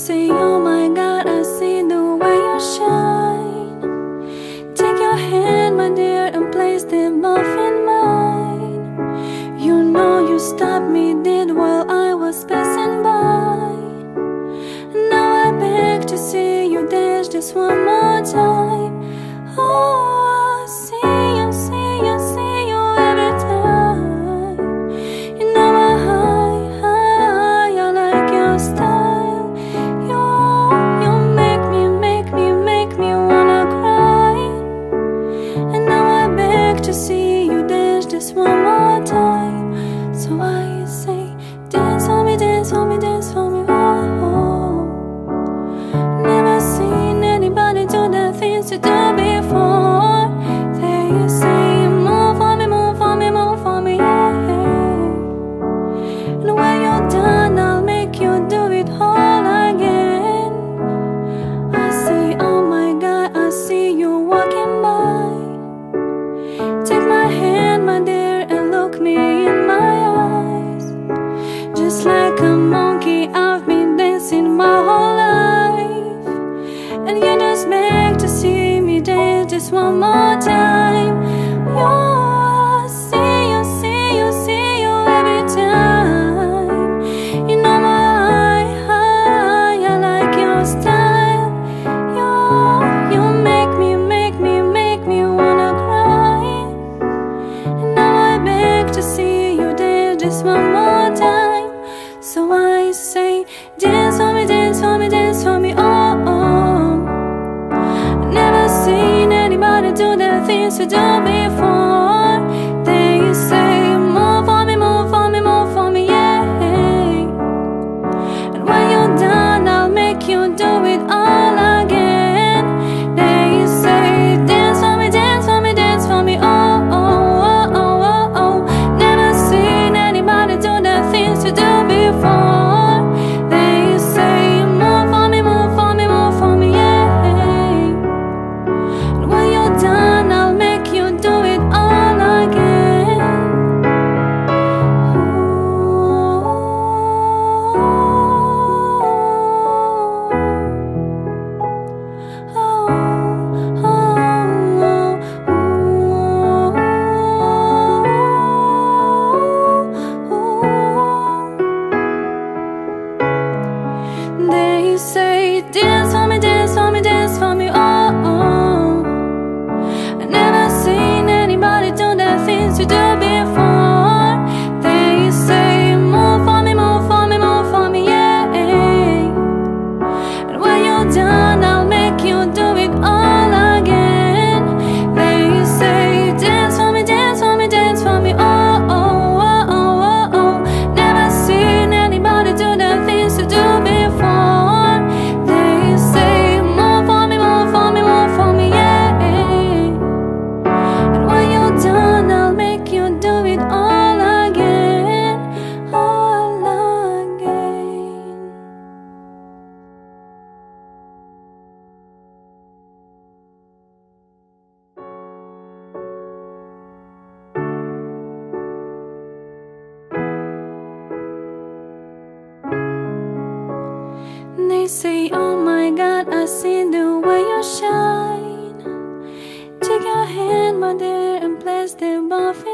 say, oh my God, I see the way you shine Take your hand, my dear, and place them off in mine You know you stopped me, did well. to see you dance just one more time. So I say, dance for me, dance for me, dance for me. Oh, never seen anybody do the things you do before. There you see. just one more time. I see you, see you, see you every time. You know my I like your style. You, you make me, make me, make me wanna cry. And now I beg to see you just one more. So don't be say, Oh my God, I see the way you shine. Take your hand, my dear, and place them both